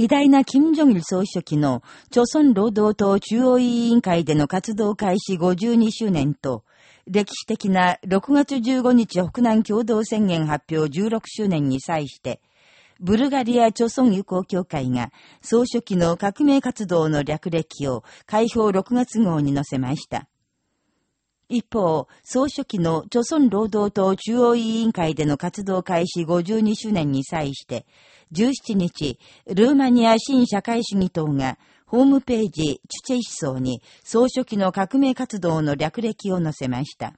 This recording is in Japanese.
偉大な金正日総書記の、朝鮮労働党中央委員会での活動開始52周年と、歴史的な6月15日北南共同宣言発表16周年に際して、ブルガリア朝鮮友好協会が総書記の革命活動の略歴を開票6月号に載せました。一方、総書記の朝鮮労働党中央委員会での活動開始52周年に際して、17日、ルーマニア新社会主義党が、ホームページ、チュチェ思想に、総書記の革命活動の略歴を載せました。